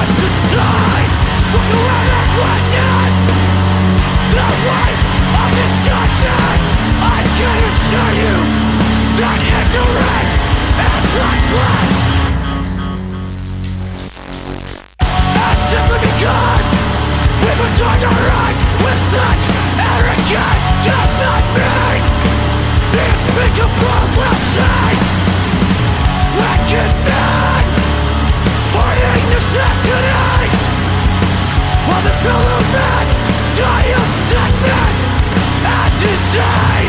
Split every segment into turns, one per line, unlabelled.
lost to sight Look around and the fellow man, die of sickness and disease.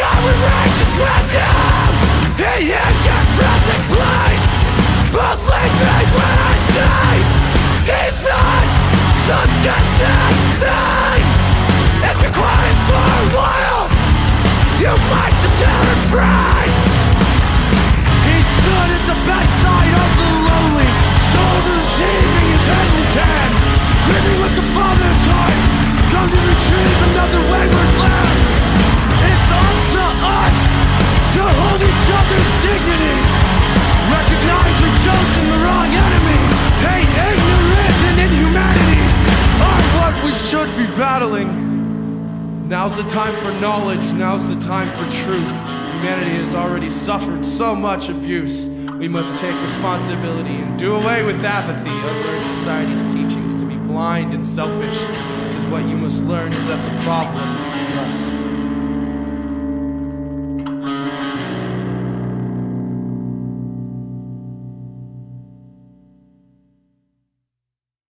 I would like to spread them Now's the time for knowledge, now's the time for truth. Humanity has already suffered so much abuse. We must take responsibility and do away with apathy, unlearn society's teachings to be blind and selfish. Because what you must learn is that the problem is us.